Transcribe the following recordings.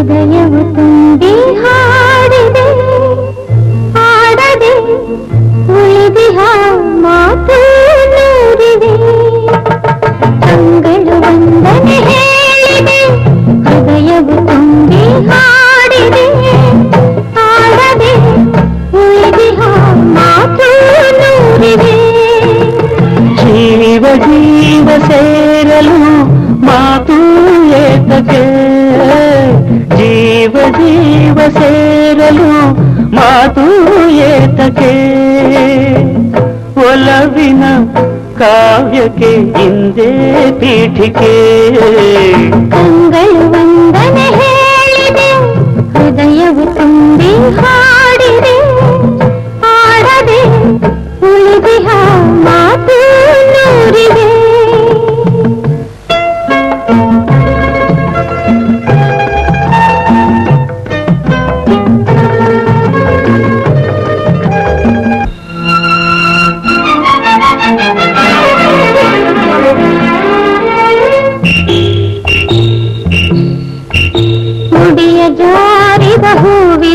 ಹೃದಯವು ತುಂಬಿ ಹಾಡಿದೆ ಹಾಡದೆ ಉಳಿದಿಹ ಮಾತು ನೂರಿದೆ ಕಂಗಳು ವಂದನೆ ಹೇಳಿದೆ ಹೃದಯವು ತುಂಬಿ ಹಾಡಿದೆ ಹಾಡದೆ ಉಳಿದಿಹ ಮಾತು ನೂರಿದೆ ಜೀವ ಜೀವ ಸೇರಲು ಮಾತು ಏತಕ್ಕೆ ಸೇರಲು ಮಾತು ಏತಕ್ಕೆ ಒಲವಿನ ಕಾವ್ಯಕ್ಕೆ ಹಿಂದೆ ಪೀಠಿಕೆ ಕಂಗಳು ವಂದನೆ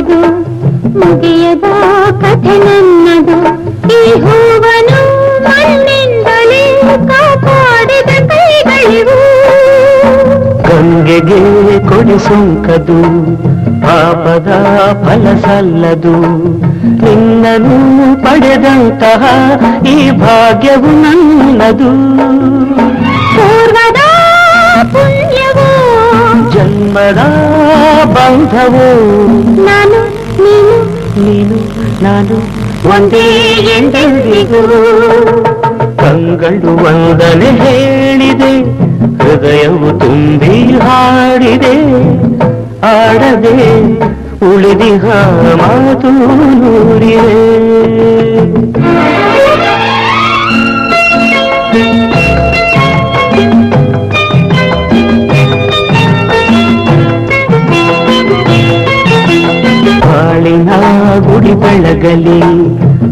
ಹೂವಿದು ಮುಗಿಯದ ಕಥೆ ನನ್ನದು ಈ ಹೂವನು ಮಣ್ಣಿಂದಲೇ ಕಾಪಾಡಿದ ಕೈಗಳಿವು ಗಂಗೆಗೆ ಕೊಡಿಸುಂಕದು ಪಾಪದ ಫಲ ಸಲ್ಲದು ನಿನ್ನನು ಪಡೆದಂತಹ ಈ ಭಾಗ್ಯವು ನನ್ನದು ಪೂರ್ವದ ಪುಣ್ಯವು ಜನ್ಮದ ಬಂಧವು ನಾನು ನೀನು ಒಂದೇ ಎಂದೆಂದಿಗೂ. ಕಂಗಳು ವಂದನೆ ಹೇಳಿದೆ ಹೃದಯವು ತುಂಬಿ ಹಾಡಿದೆ. ಆಡದೆ ಉಳಿದಿಹ ಮಾತು ನೂರಿದೆ. ಬೆಳಗಲಿ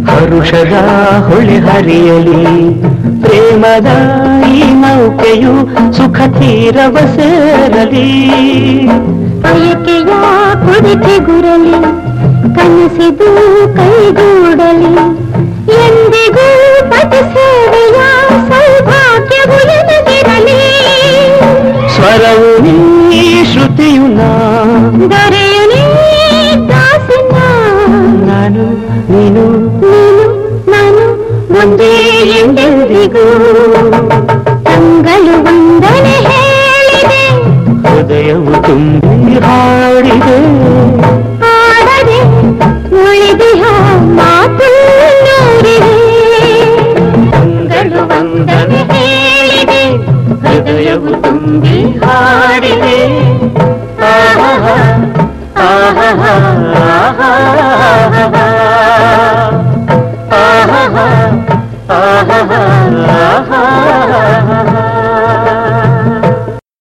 ಹರುಷದ ಹೊಳೆ ಹರಿಯಲಿ. ಪ್ರೇಮದ ಈ ನೌಕೆಯು ಸುಖ ತೀರವ ಸೇರಲಿ. ಬಯಕೆಯ ಗುರಲಿ, ಕನಸಿದು ಕೈಗೂಡಲಿ ಎಂದಿಗೂ ಪತಿ ಎಂದಿಗೂ ಅಂಗಲು ಒಂದನೆ ಹೇಳಿದೆ. ಹೃದಯವು ತುಂಬಿ ಹಾಡಿದೆ. ಆಡದೆ ಉಳಿದಿಹ ಮಾತು ನೋಡಿದೆ. ಅಂಗಲು ಒಂದನೆ ಹೇಳಿದೆ. ಹೃದಯವು ತುಂಬಿ ಹಾಡಿದೆ. ಆಹ ಆಹ ಆಹ ಆಹ ಆಹ.